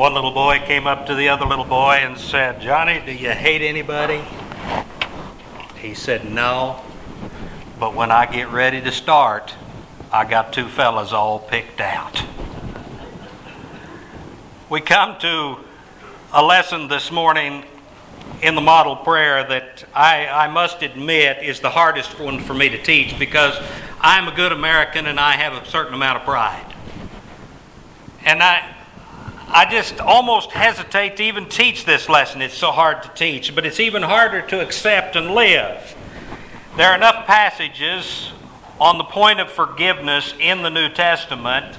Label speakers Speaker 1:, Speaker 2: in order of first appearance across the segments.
Speaker 1: one little boy came up to the other little boy and said, Johnny, do you hate anybody? He said, No, but when I get ready to start, I got two fellas all picked out. We come to a lesson this morning in the model prayer that I, I must admit is the hardest one for me to teach because I'm a good American and I have a certain amount of pride. And I, I just almost hesitate to even teach this lesson. It's so hard to teach, but it's even harder to accept and live. There are enough passages on the point of forgiveness in the New Testament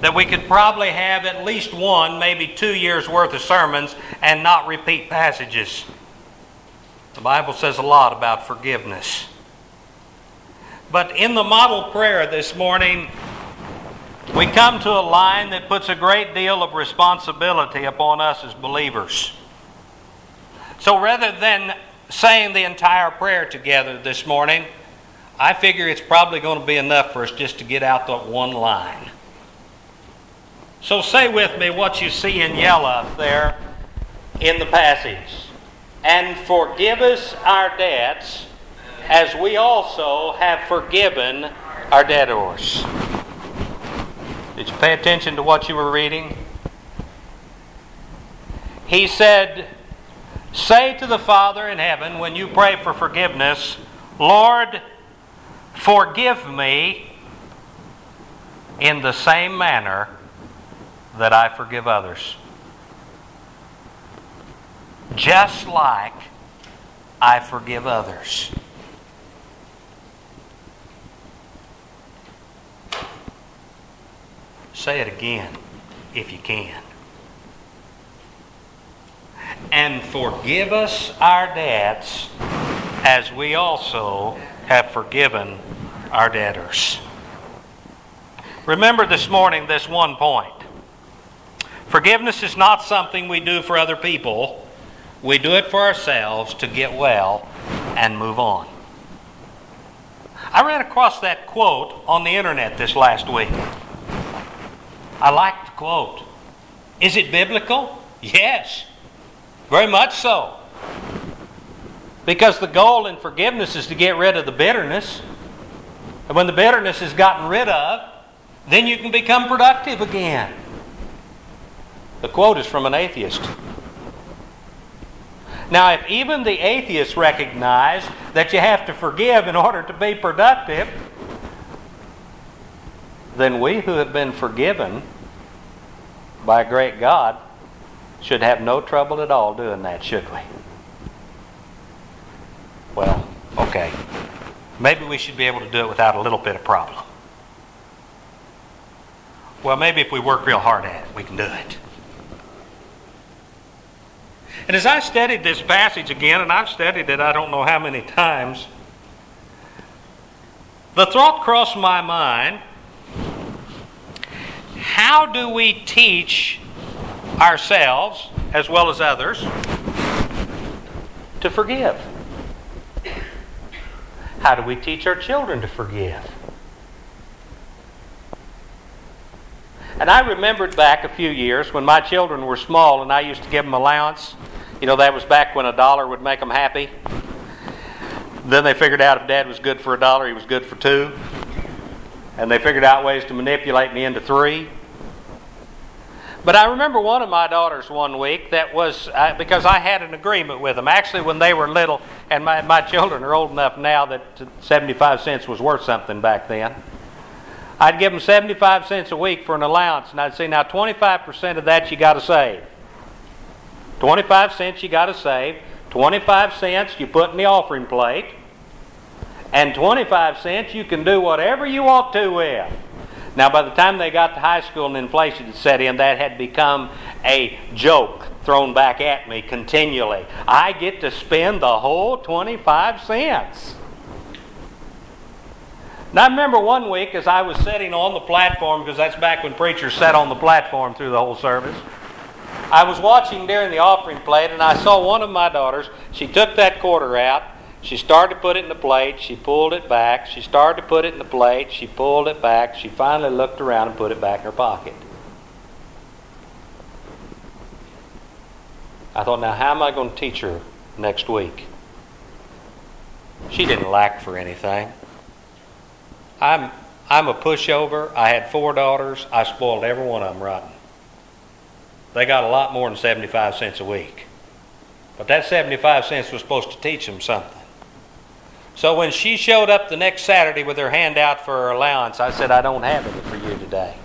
Speaker 1: that we could probably have at least one, maybe two years' worth of sermons and not repeat passages. The Bible says a lot about forgiveness. But in the model prayer this morning, we come to a line that puts a great deal of responsibility upon us as believers. So rather than saying the entire prayer together this morning, I figure it's probably going to be enough for us just to get out that one line. So say with me what you see in yellow there in the passage. And forgive us our debts as we also have forgiven our debtors. Did you pay attention to what you were reading? He said, Say to the Father in heaven when you pray for forgiveness, Lord, forgive me in the same manner that I forgive others. Just like I forgive others. Say it again if you can. And forgive us our debts as we also have forgiven our debtors. Remember this morning this one point. Forgiveness is not something we do for other people. We do it for ourselves to get well and move on. I ran across that quote on the internet this last week. I like the quote. Is it biblical? Yes, very much so. Because the goal in forgiveness is to get rid of the bitterness. And when the bitterness is gotten rid of, then you can become productive again. The quote is from an atheist. Now, if even the atheists recognize that you have to forgive in order to be productive, then we who have been forgiven by a great God should have no trouble at all doing that, should we? Well, okay. Maybe we should be able to do it without a little bit of problem. Well, maybe if we work real hard at it, we can do it. And as I studied this passage again, and I've studied it I don't know how many times, the thought crossed my mind how do we teach ourselves, as well as others, to forgive? How do we teach our children to forgive? And I remembered back a few years when my children were small and I used to give them allowance. You know, that was back when a dollar would make them happy. Then they figured out if dad was good for a dollar, he was good for two. And they figured out ways to manipulate me into three. But I remember one of my daughters one week that was uh, because I had an agreement with them. Actually, when they were little, and my, my children are old enough now that 75 cents was worth something back then. I'd give them 75 cents a week for an allowance, and I'd say, now 25% of that you got to save. 25 cents you got to save. 25 cents you put in the offering plate. And 25 cents you can do whatever you want to with. Now, by the time they got to high school and inflation had set in, that had become a joke thrown back at me continually. I get to spend the whole 25 cents. Now, I remember one week as I was sitting on the platform, because that's back when preachers sat on the platform through the whole service. I was watching during the offering plate, and I saw one of my daughters. She took that quarter out. She started to put it in the plate. She pulled it back. She started to put it in the plate. She pulled it back. She finally looked around and put it back in her pocket. I thought, now how am I going to teach her next week? She didn't lack for anything. I'm, I'm a pushover. I had four daughters. I spoiled every one of them rotten. They got a lot more than 75 cents a week. But that 75 cents was supposed to teach them something. So when she showed up the next Saturday with her hand out for her allowance, I said, I don't have any for you today.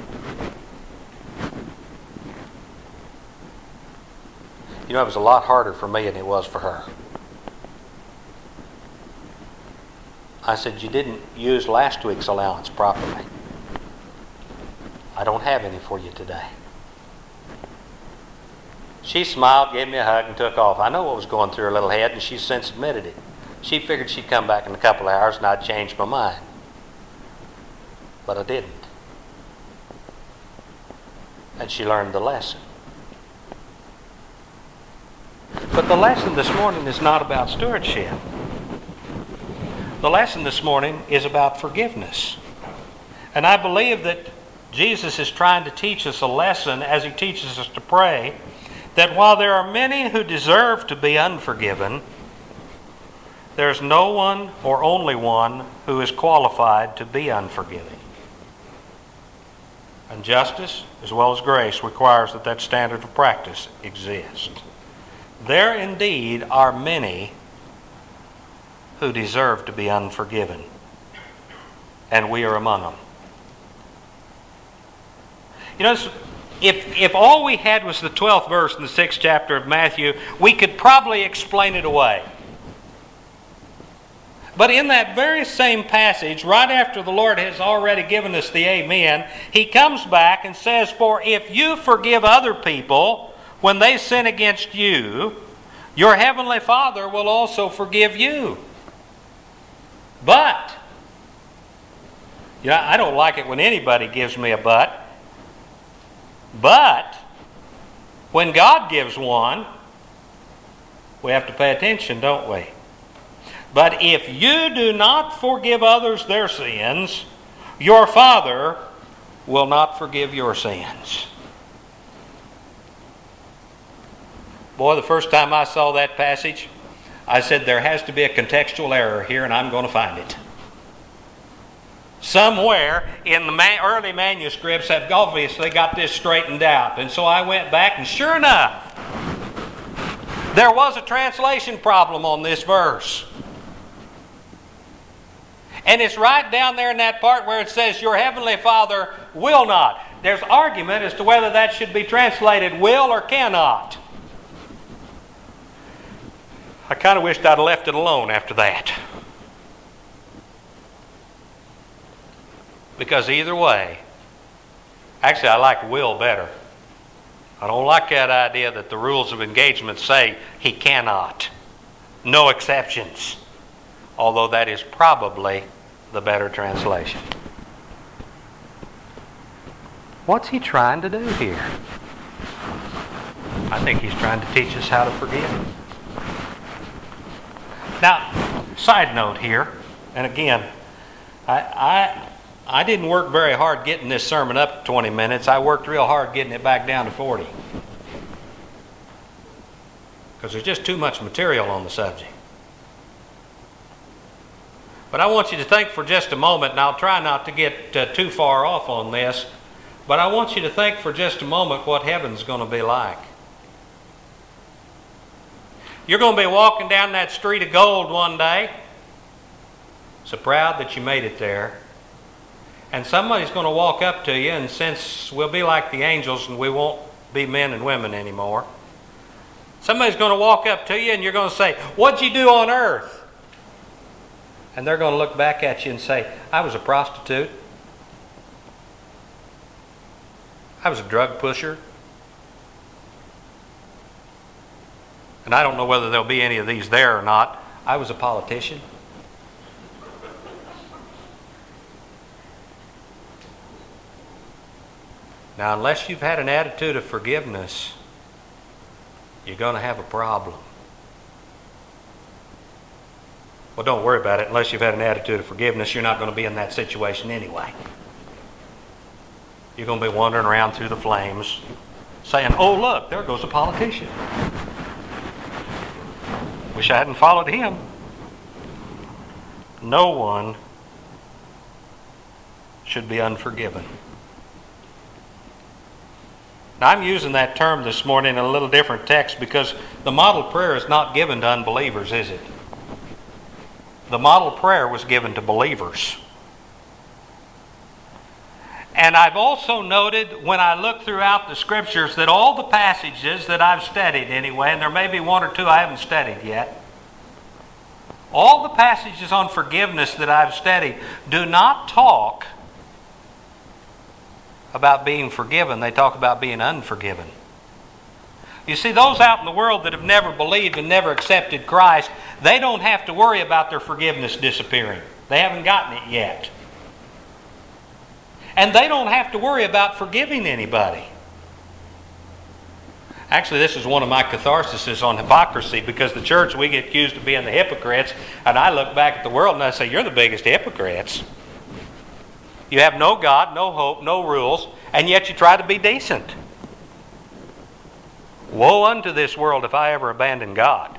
Speaker 1: You know, it was a lot harder for me than it was for her. I said, You didn't use last week's allowance properly. I don't have any for you today. She smiled, gave me a hug, and took off. I know what was going through her little head, and she since admitted it. She figured she'd come back in a couple of hours and I'd change my mind. But I didn't. And she learned the lesson. But the lesson this morning is not about stewardship. The lesson this morning is about forgiveness. And I believe that Jesus is trying to teach us a lesson as he teaches us to pray that while there are many who deserve to be unforgiven, there's no one or only one who is qualified to be unforgiving. And justice, as well as grace, requires that that standard of practice exist. There indeed are many who deserve to be unforgiven, and we are among them. You know, if, if all we had was the 12th verse in the 6th chapter of Matthew, we could probably explain it away. But in that very same passage, right after the Lord has already given us the amen, he comes back and says, For if you forgive other people when they sin against you, your heavenly Father will also forgive you. But, you know, I don't like it when anybody gives me a but. But, when God gives one, we have to pay attention, don't we? But if you do not forgive others their sins, your Father will not forgive your sins. Boy, the first time I saw that passage, I said there has to be a contextual error here, and I'm going to find it. Somewhere in the early manuscripts have obviously got this straightened out. And so I went back, and sure enough, there was a translation problem on this verse. And it's right down there in that part where it says, Your heavenly Father will not. There's argument as to whether that should be translated will or cannot. I kind of wished I'd have left it alone after that. Because either way, actually, I like will better. I don't like that idea that the rules of engagement say he cannot. No exceptions although that is probably the better translation. What's he trying to do here? I think he's trying to teach us how to forgive. Now, side note here, and again, I, I, I didn't work very hard getting this sermon up to 20 minutes. I worked real hard getting it back down to 40. Because there's just too much material on the subject. But I want you to think for just a moment, and I'll try not to get uh, too far off on this, but I want you to think for just a moment what heaven's going to be like. You're going to be walking down that street of gold one day, so proud that you made it there. And somebody's going to walk up to you, and since we'll be like the angels and we won't be men and women anymore, somebody's going to walk up to you and you're going to say, What'd you do on earth? And they're going to look back at you and say, I was a prostitute. I was a drug pusher. And I don't know whether there'll be any of these there or not. I was a politician. Now, unless you've had an attitude of forgiveness, you're going to have a problem. Well, don't worry about it. Unless you've had an attitude of forgiveness, you're not going to be in that situation anyway. You're going to be wandering around through the flames saying, Oh, look, there goes a politician. Wish I hadn't followed him. No one should be unforgiven. Now, I'm using that term this morning in a little different text because the model prayer is not given to unbelievers, is it? The model prayer was given to believers. And I've also noted when I look throughout the scriptures that all the passages that I've studied anyway, and there may be one or two I haven't studied yet, all the passages on forgiveness that I've studied do not talk about being forgiven, they talk about being unforgiven. You see, those out in the world that have never believed and never accepted Christ, they don't have to worry about their forgiveness disappearing. They haven't gotten it yet. And they don't have to worry about forgiving anybody. Actually, this is one of my catharsises on hypocrisy because the church, we get accused of being the hypocrites, and I look back at the world and I say, You're the biggest hypocrites. You have no God, no hope, no rules, and yet you try to be decent. Woe unto this world if I ever abandon God.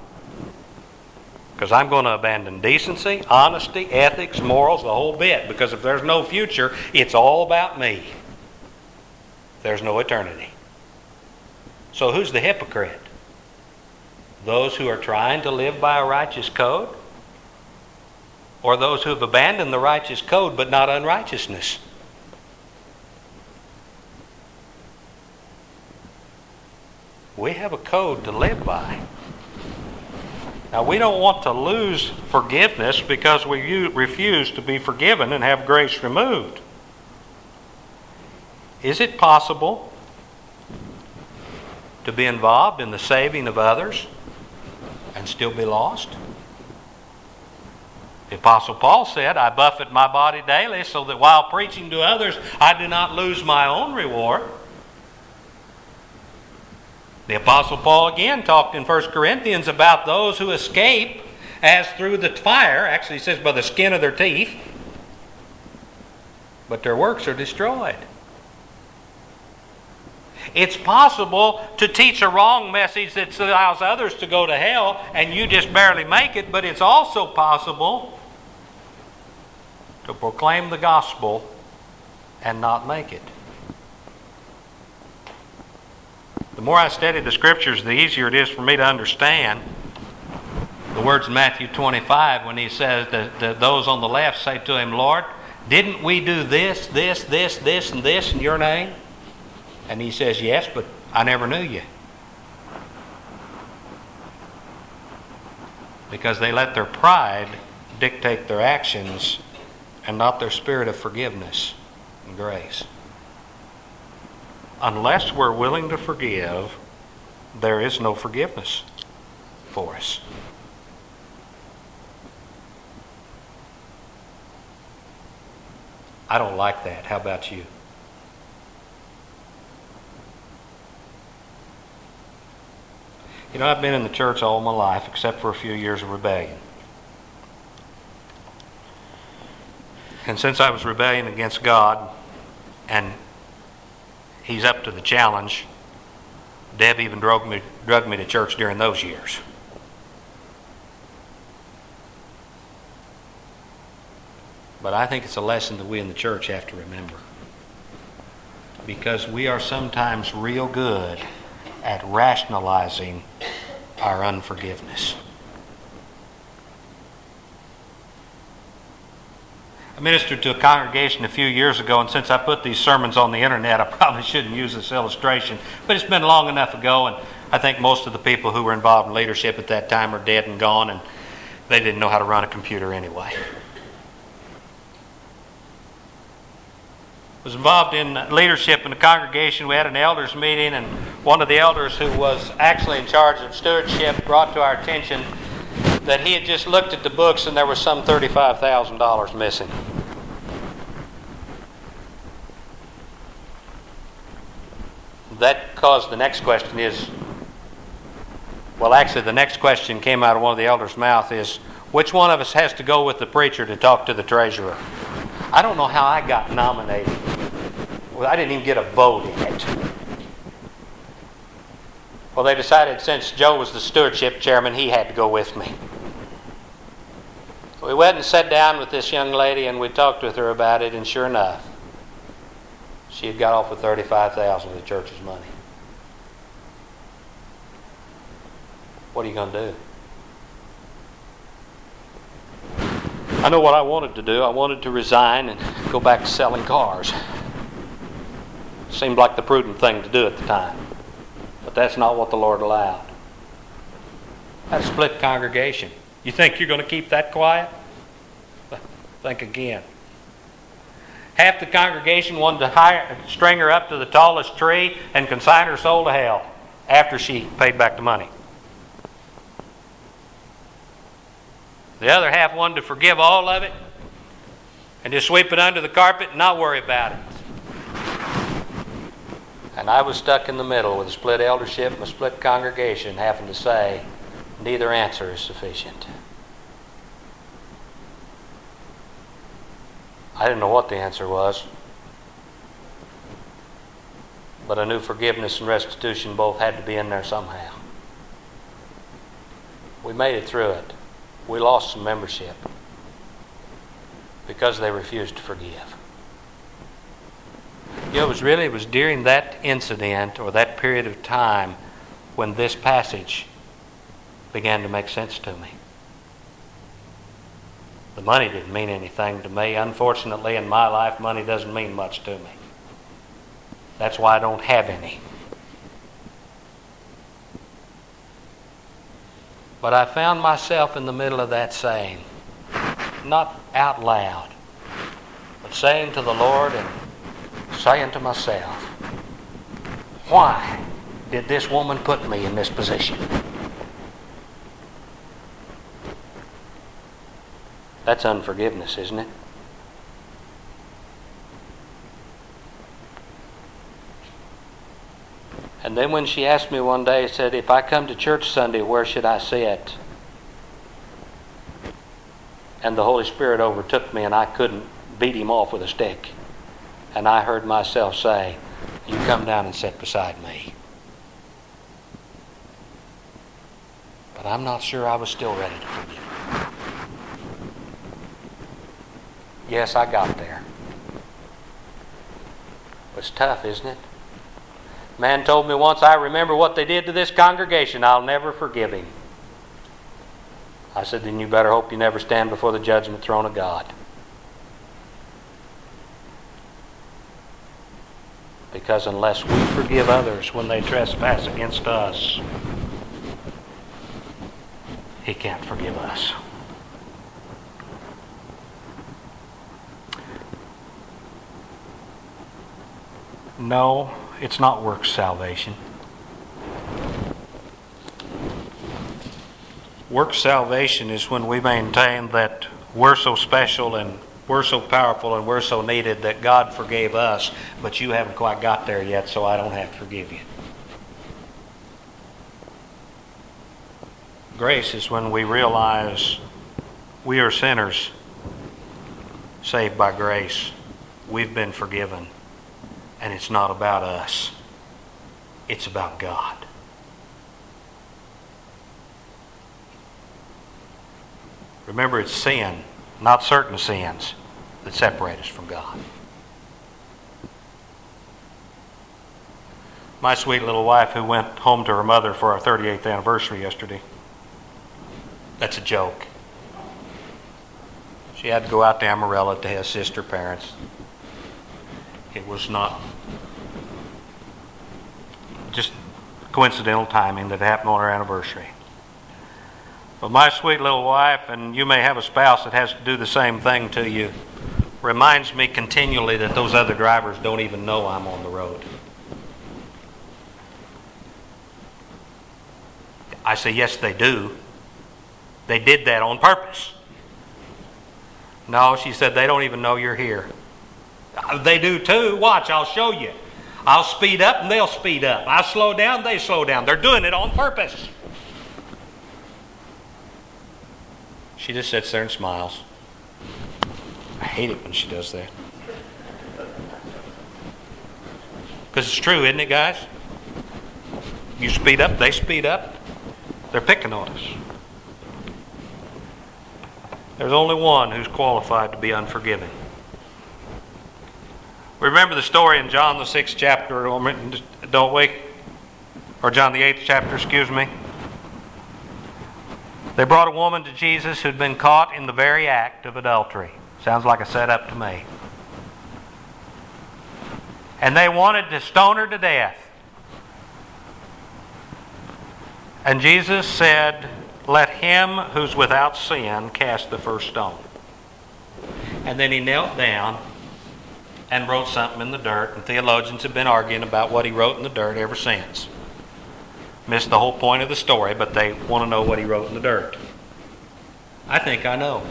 Speaker 1: Because I'm going to abandon decency, honesty, ethics, morals, the whole bit. Because if there's no future, it's all about me. There's no eternity. So who's the hypocrite? Those who are trying to live by a righteous code? Or those who have abandoned the righteous code but not unrighteousness? We have a code to live by. Now, we don't want to lose forgiveness because we refuse to be forgiven and have grace removed. Is it possible to be involved in the saving of others and still be lost? The Apostle Paul said, I buffet my body daily so that while preaching to others, I do not lose my own reward. The Apostle Paul again talked in 1 Corinthians about those who escape as through the fire, actually, he says by the skin of their teeth, but their works are destroyed. It's possible to teach a wrong message that allows others to go to hell and you just barely make it, but it's also possible to proclaim the gospel and not make it. The more I study the scriptures, the easier it is for me to understand the words in Matthew 25 when he says that, that those on the left say to him, Lord, didn't we do this, this, this, this, and this in your name? And he says, Yes, but I never knew you. Because they let their pride dictate their actions and not their spirit of forgiveness and grace. Unless we're willing to forgive, there is no forgiveness for us. I don't like that. How about you? You know, I've been in the church all my life except for a few years of rebellion. And since I was rebelling against God, and He's up to the challenge, Deb even drug me, drug me to church during those years. But I think it's a lesson that we in the church have to remember. Because we are sometimes real good at rationalizing our unforgiveness. I ministered to a congregation a few years ago, and since I put these sermons on the internet, I probably shouldn't use this illustration, but it's been long enough ago, and I think most of the people who were involved in leadership at that time are dead and gone, and they didn't know how to run a computer anyway. was involved in leadership in the congregation. We had an elders meeting, and one of the elders who was actually in charge of stewardship brought to our attention that he had just looked at the books and there was some $35,000 missing. That caused the next question is well, actually, the next question came out of one of the elders' mouth is which one of us has to go with the preacher to talk to the treasurer? I don't know how I got nominated. Well, I didn't even get a vote in it. Well, they decided since Joe was the stewardship chairman, he had to go with me. We went and sat down with this young lady and we talked with her about it, and sure enough, she had got off with 35000 of the church's money. What are you going to do? I know what I wanted to do. I wanted to resign and go back to selling cars. Seemed like the prudent thing to do at the time. But that's not what the Lord allowed. That split congregation. You think you're going to keep that quiet? Think again. Half the congregation wanted to hire, string her up to the tallest tree and consign her soul to hell after she paid back the money. The other half wanted to forgive all of it and just sweep it under the carpet and not worry about it. And I was stuck in the middle with a split eldership and a split congregation having to say, neither answer is sufficient. I didn't know what the answer was. But I knew forgiveness and restitution both had to be in there somehow. We made it through it we lost some membership because they refused to forgive. You know, it was really it was during that incident or that period of time when this passage began to make sense to me. The money didn't mean anything to me. Unfortunately, in my life, money doesn't mean much to me. That's why I don't have any. But I found myself in the middle of that saying, not out loud, but saying to the Lord and saying to myself, why did this woman put me in this position? That's unforgiveness, isn't it? And then when she asked me one day, said, If I come to church Sunday, where should I sit? And the Holy Spirit overtook me, and I couldn't beat him off with a stick. And I heard myself say, You come down and sit beside me. But I'm not sure I was still ready to forgive. Yes, I got there. It's tough, isn't it? Man told me once, I remember what they did to this congregation. I'll never forgive him. I said, then you better hope you never stand before the judgment throne of God. Because unless we forgive others when they trespass against us, He can't forgive us. No, it's not works salvation. Work salvation is when we maintain that we're so special and we're so powerful and we're so needed that God forgave us, but you haven't quite got there yet, so I don't have to forgive you. Grace is when we realize we are sinners saved by grace. We've been forgiven. And it's not about us, it's about God. Remember, it's sin, not certain sins, that separate us from God. My sweet little wife, who went home to her mother for our 38th anniversary yesterday, that's a joke. She had to go out to Amarillo to assist her parents. It was not just coincidental timing that happened on our anniversary. But my sweet little wife, and you may have a spouse that has to do the same thing to you, reminds me continually that those other drivers don't even know I'm on the road. I say, yes, they do. They did that on purpose. No, she said, they don't even know you're here. Uh, they do too. Watch, I'll show you. I'll speed up and they'll speed up. I slow down, they slow down. They're doing it on purpose. She just sits there and smiles. I hate it when she does that. Because it's true, isn't it, guys? You speed up, they speed up. They're picking on us. There's only one who's qualified to be unforgiving. Remember the story in John the sixth chapter, don't we? Or John the eighth chapter, excuse me. They brought a woman to Jesus who'd been caught in the very act of adultery. Sounds like a setup to me. And they wanted to stone her to death. And Jesus said, Let him who's without sin cast the first stone. And then he knelt down and wrote something in the dirt, and theologians have been arguing about what he wrote in the dirt ever since. Missed the whole point of the story, but they want to know what he wrote in the dirt. I think I know.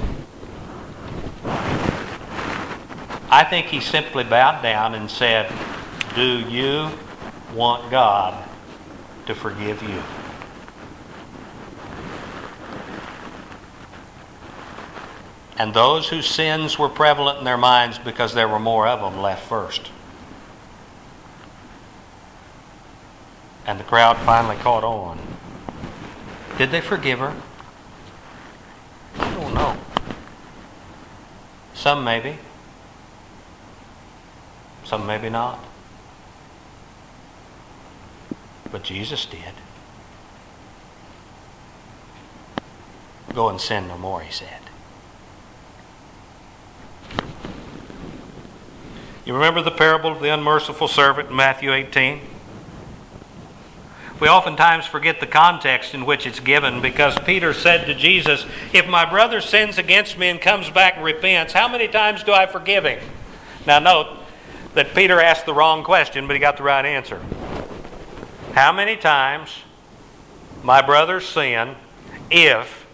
Speaker 1: I think he simply bowed down and said, Do you want God to forgive you? And those whose sins were prevalent in their minds because there were more of them left first. And the crowd finally caught on. Did they forgive her? I don't know. Some maybe. Some maybe not. But Jesus did. Go and sin no more, he said. You remember the parable of the unmerciful servant in Matthew 18? We oftentimes forget the context in which it's given because Peter said to Jesus, If my brother sins against me and comes back and repents, how many times do I forgive him? Now, note that Peter asked the wrong question, but he got the right answer. How many times my brother sin if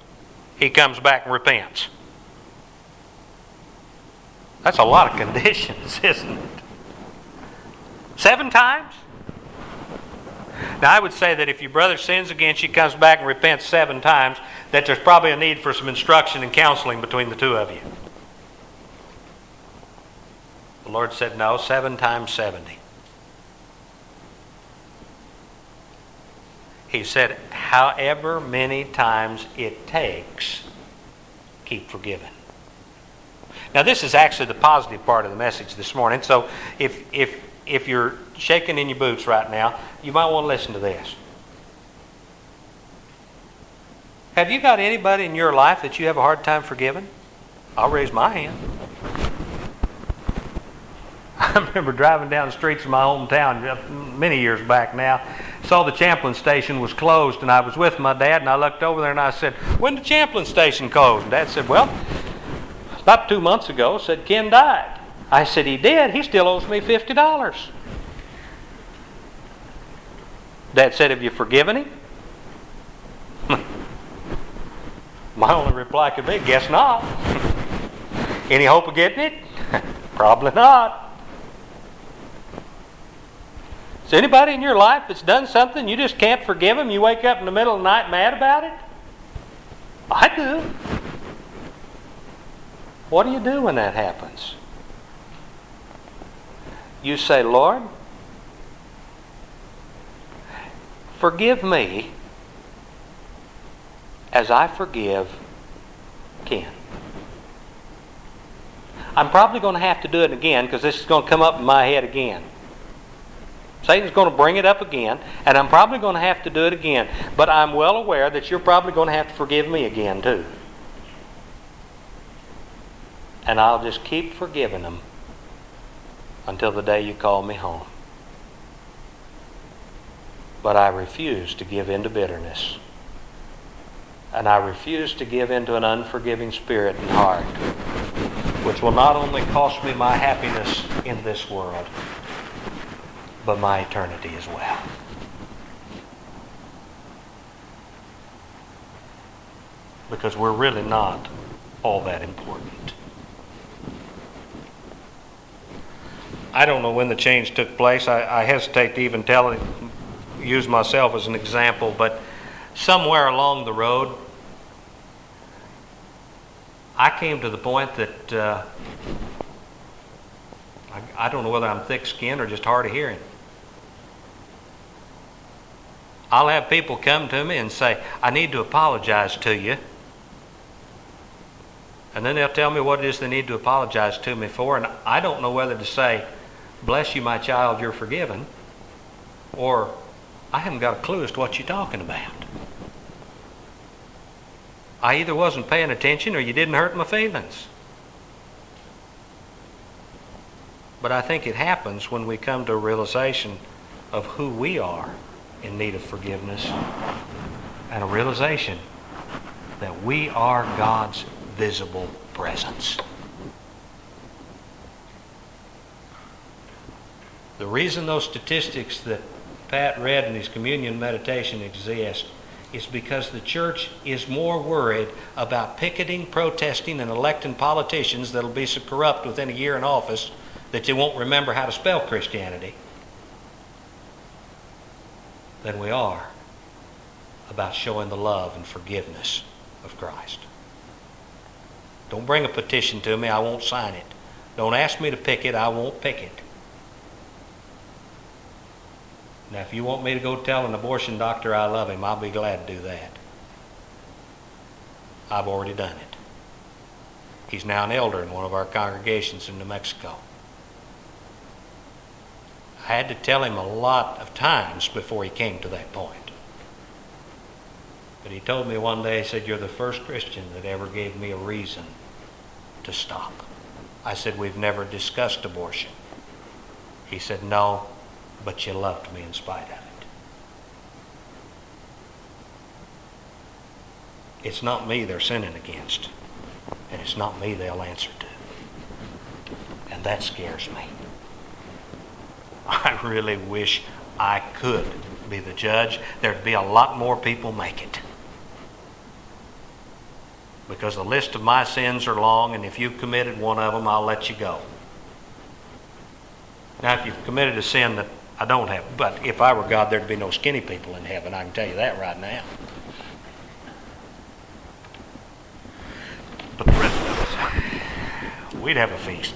Speaker 1: he comes back and repents? That's a lot of conditions, isn't it? Seven times? Now, I would say that if your brother sins against you, comes back and repents seven times, that there's probably a need for some instruction and counseling between the two of you. The Lord said, no, seven times 70. He said, however many times it takes, keep forgiving. Now, this is actually the positive part of the message this morning. So, if, if, if you're shaking in your boots right now, you might want to listen to this. Have you got anybody in your life that you have a hard time forgiving? I'll raise my hand. I remember driving down the streets of my hometown many years back now. Saw the Champlin station was closed, and I was with my dad, and I looked over there and I said, When the Champlin station closed? And dad said, Well, about two months ago said Ken died. I said, He did. He still owes me $50. Dad said, Have you forgiven him? My only reply could be, Guess not. Any hope of getting it? Probably not. Is anybody in your life that's done something you just can't forgive them? You wake up in the middle of the night mad about it? I do. What do you do when that happens? You say, Lord, forgive me as I forgive Ken. I'm probably going to have to do it again because this is going to come up in my head again. Satan's going to bring it up again, and I'm probably going to have to do it again. But I'm well aware that you're probably going to have to forgive me again, too and I'll just keep forgiving them until the day you call me home. But I refuse to give in to bitterness. And I refuse to give in to an unforgiving spirit and heart, which will not only cost me my happiness in this world, but my eternity as well. Because we're really not all that important. I don't know when the change took place. I, I hesitate to even tell it, use myself as an example, but somewhere along the road, I came to the point that uh, I, I don't know whether I'm thick skinned or just hard of hearing. I'll have people come to me and say, I need to apologize to you. And then they'll tell me what it is they need to apologize to me for, and I don't know whether to say, Bless you, my child, you're forgiven, or I haven't got a clue as to what you're talking about. I either wasn't paying attention or you didn't hurt my feelings. But I think it happens when we come to a realization of who we are in need of forgiveness and a realization that we are God's visible presence. The reason those statistics that Pat read in his communion meditation exist is because the church is more worried about picketing, protesting, and electing politicians that'll be so corrupt within a year in office that they won't remember how to spell Christianity than we are about showing the love and forgiveness of Christ. Don't bring a petition to me, I won't sign it. Don't ask me to pick it, I won't pick it. Now, if you want me to go tell an abortion doctor I love him, I'll be glad to do that. I've already done it. He's now an elder in one of our congregations in New Mexico. I had to tell him a lot of times before he came to that point. But he told me one day, he said, You're the first Christian that ever gave me a reason to stop. I said, We've never discussed abortion. He said, No, but you loved me in spite of it. It's not me they're sinning against, and it's not me they'll answer to. And that scares me. I really wish I could be the judge. There'd be a lot more people make it because the list of my sins are long, and if you've committed one of them, I'll let you go. Now, if you've committed a sin that I don't have, but if I were God, there'd be no skinny people in heaven. I can tell you that right now. But the rest of us, we'd have a feast.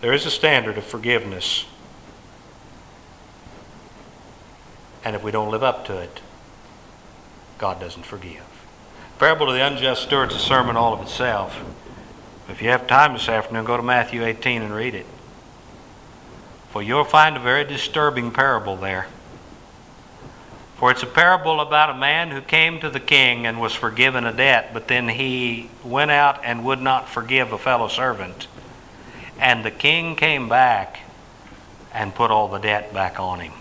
Speaker 1: There is a standard of forgiveness And if we don't live up to it, God doesn't forgive. Parable of the unjust steward's a sermon all of itself. If you have time this afternoon, go to Matthew 18 and read it. For you'll find a very disturbing parable there. For it's a parable about a man who came to the king and was forgiven a debt, but then he went out and would not forgive a fellow servant. And the king came back and put all the debt back on him.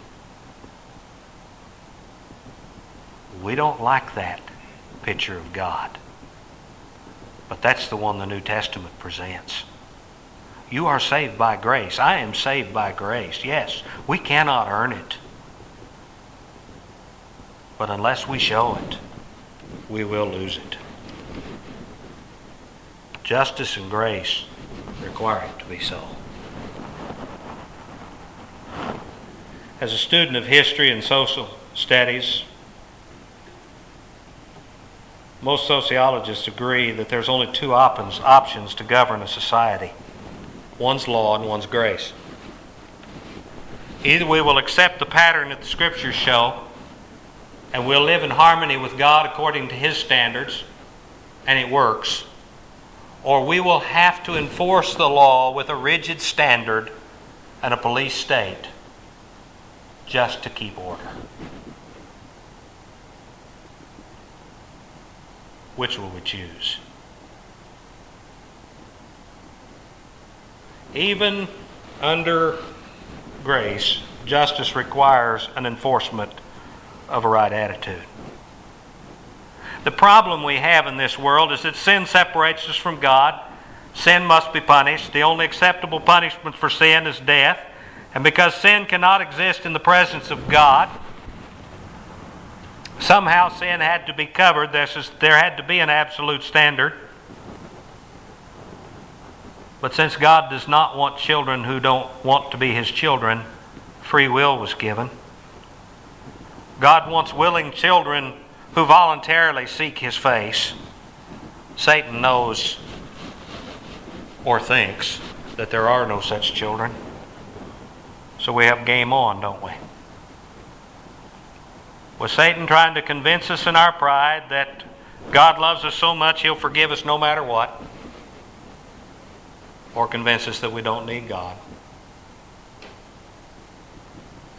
Speaker 1: We don't like that picture of God. But that's the one the New Testament presents. You are saved by grace. I am saved by grace. Yes, we cannot earn it. But unless we show it, we will lose it. Justice and grace require it to be so. As a student of history and social studies, most sociologists agree that there's only two options, options to govern a society one's law and one's grace. Either we will accept the pattern that the scriptures show and we'll live in harmony with God according to His standards, and it works, or we will have to enforce the law with a rigid standard and a police state just to keep order. Which will we choose? Even under grace, justice requires an enforcement of a right attitude. The problem we have in this world is that sin separates us from God. Sin must be punished. The only acceptable punishment for sin is death. And because sin cannot exist in the presence of God, Somehow sin had to be covered. There had to be an absolute standard. But since God does not want children who don't want to be His children, free will was given. God wants willing children who voluntarily seek His face. Satan knows or thinks that there are no such children. So we have game on, don't we? With Satan trying to convince us in our pride that God loves us so much he'll forgive us no matter what, or convince us that we don't need God.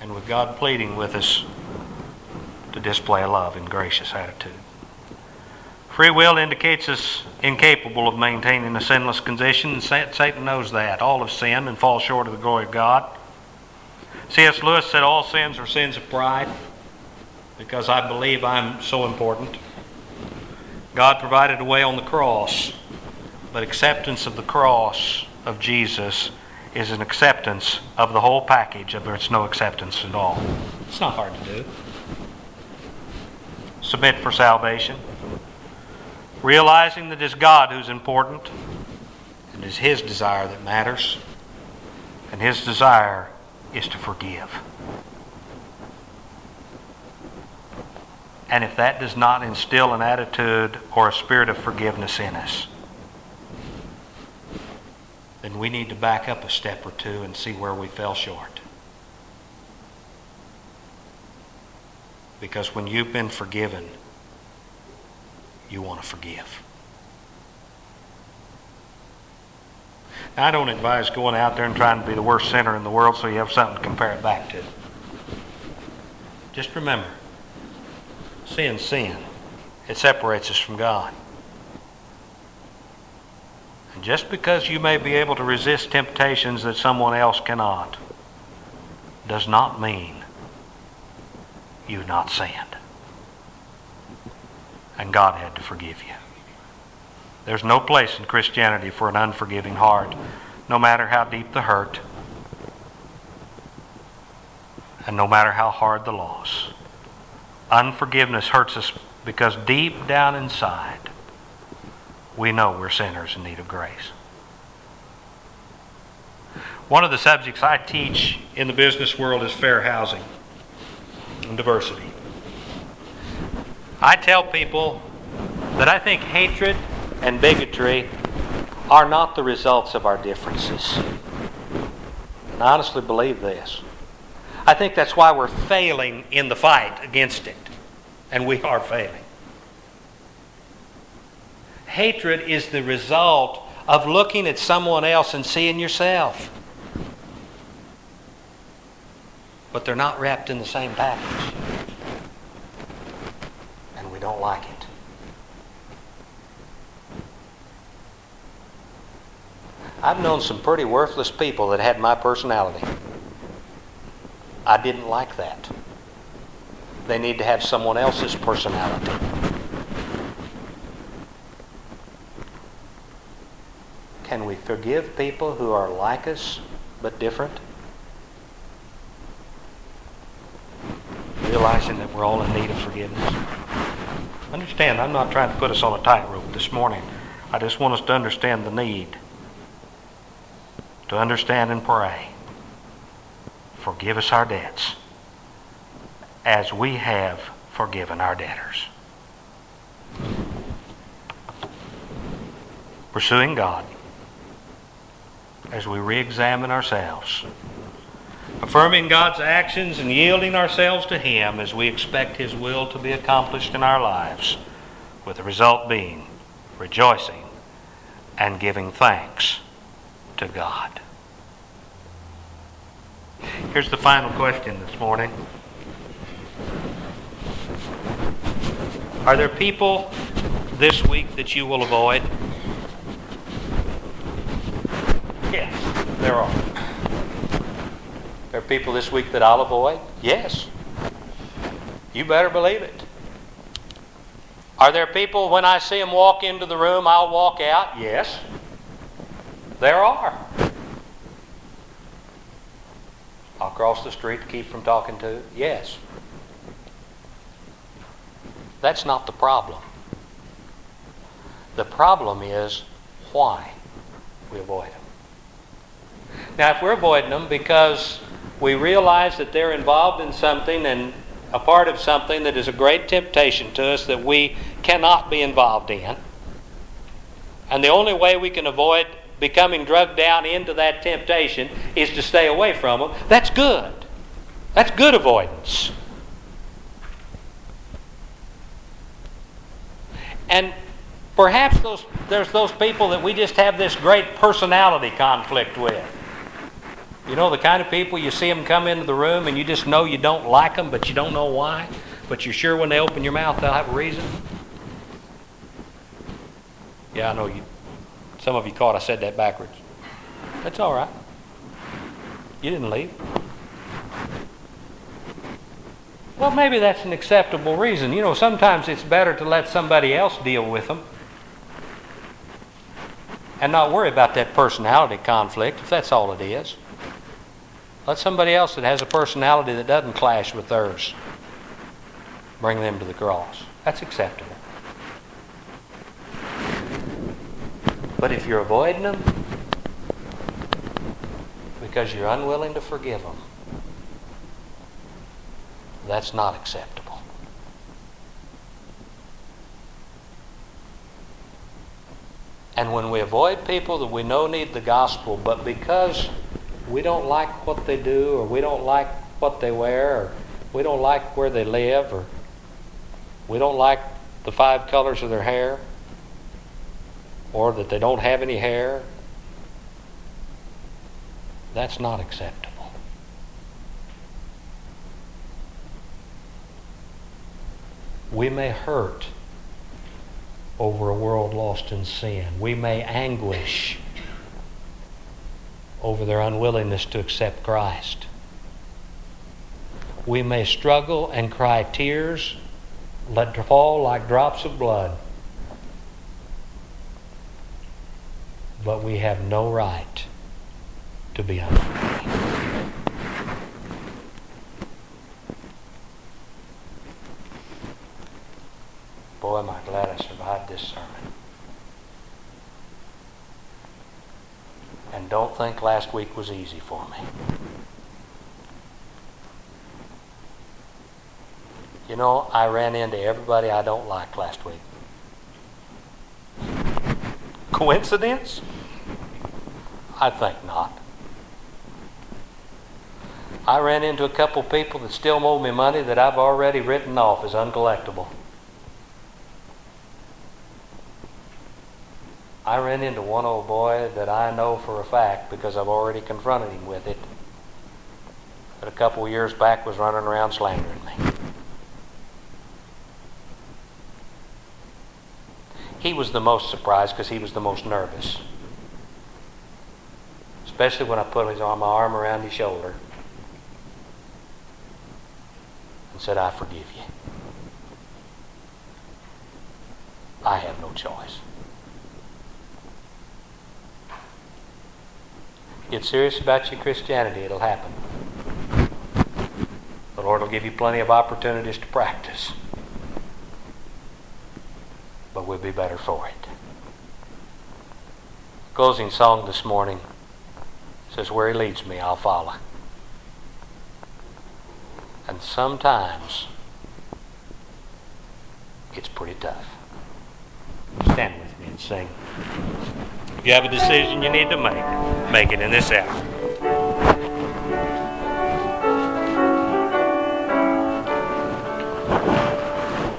Speaker 1: And with God pleading with us to display a love and gracious attitude. Free will indicates us incapable of maintaining a sinless condition, and Satan knows that. All have sinned and fall short of the glory of God. C.S. Lewis said all sins are sins of pride because I believe I'm so important. God provided a way on the cross, but acceptance of the cross of Jesus is an acceptance of the whole package, of it's no acceptance at all. It's not hard to do. Submit for salvation realizing that it's God who's important and it's His desire that matters, and His desire is to forgive. And if that does not instill an attitude or a spirit of forgiveness in us, then we need to back up a step or two and see where we fell short. Because when you've been forgiven, you want to forgive. Now, I don't advise going out there and trying to be the worst sinner in the world so you have something to compare it back to. Just remember sin, sin. It separates us from God. And just because you may be able to resist temptations that someone else cannot, does not mean you've not sinned and God had to forgive you. There's no place in Christianity for an unforgiving heart, no matter how deep the hurt and no matter how hard the loss. Unforgiveness hurts us because deep down inside, we know we're sinners in need of grace. One of the subjects I teach in the business world is fair housing and diversity. I tell people that I think hatred and bigotry are not the results of our differences. And I honestly believe this. I think that's why we're failing in the fight against it. And we are failing. Hatred is the result of looking at someone else and seeing yourself. But they're not wrapped in the same package And we don't like it. I've known some pretty worthless people that had my personality. I didn't like that. They need to have someone else's personality. Can we forgive people who are like us but different? Realizing that we're all in need of forgiveness. Understand, I'm not trying to put us on a tightrope this morning. I just want us to understand the need. To understand and pray. Forgive us our debts as we have forgiven our debtors. Pursuing God as we re examine ourselves affirming God's actions and yielding ourselves to Him as we expect His will to be accomplished in our lives, with the result being rejoicing and giving thanks to God. Here's the final question this morning Are there people this week that you will avoid? Yes, there are. There are people this week that I'll avoid? Yes. You better believe it. Are there people when I see them walk into the room, I'll walk out? Yes. There are. I'll cross the street to keep from talking to? Yes. That's not the problem. The problem is why we avoid them. Now, if we're avoiding them because we realize that they're involved in something and a part of something that is a great temptation to us that we cannot be involved in. And the only way we can avoid becoming drugged down into that temptation is to stay away from them, that's good. That's good avoidance. And perhaps those, there's those people that we just have this great personality conflict with. You know, the kind of people you see them come into the room and you just know you don't like them, but you don't know why. But you're sure when they open your mouth they'll have a reason. Yeah, I know you. Some of you caught I said that backwards. That's all right. You didn't leave. Well, maybe that's an acceptable reason. You know, sometimes it's better to let somebody else deal with them and not worry about that personality conflict if that's all it is. Let somebody else that has a personality that doesn't clash with theirs bring them to the cross. That's acceptable. But if you're avoiding them because you're unwilling to forgive them, that's not acceptable. And when we avoid people that we know need the gospel, but because we don't like what they do, or we don't like what they wear, or we don't like where they live, or we don't like the five colors of their hair, or that they don't have any hair, that's not acceptable. We may hurt over a world lost in sin. We may anguish over their unwillingness to accept Christ. We may struggle and cry tears, let fall like drops of blood. But we have no right to be unforgiving. Boy, am I glad I survived this sermon. And don't think last week was easy for me. You know, I ran into everybody I don't like last week. Coincidence? I think not. I ran into a couple people that still owe me money that I've already written off as uncollectible. I ran into one old boy that I know for a fact because I've already confronted him with it. That a couple years back was running around slandering me. He was the most surprised because he was the most nervous. Especially when I put his arm, my arm around his shoulder and said, I forgive you. I have no choice. Get serious about your Christianity, it'll happen. The Lord will give you plenty of opportunities to practice. But we'll be better for it. Closing song this morning says, Where He leads me, I'll follow. And sometimes it's pretty tough. Stand with me and sing. If you have a decision you need to make, make it in this hour.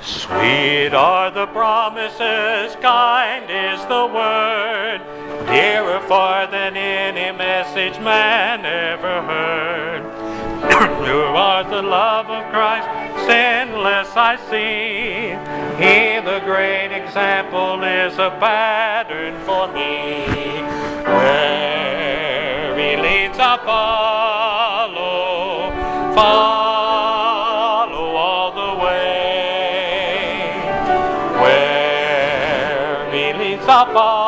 Speaker 1: Sweet are the promises, kind is the word, dearer far than any message man ever heard. you are the love of Christ, sinless I see. He, the great example, is a pattern for me. Where he leads, I follow, follow all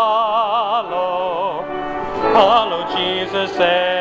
Speaker 1: Jesus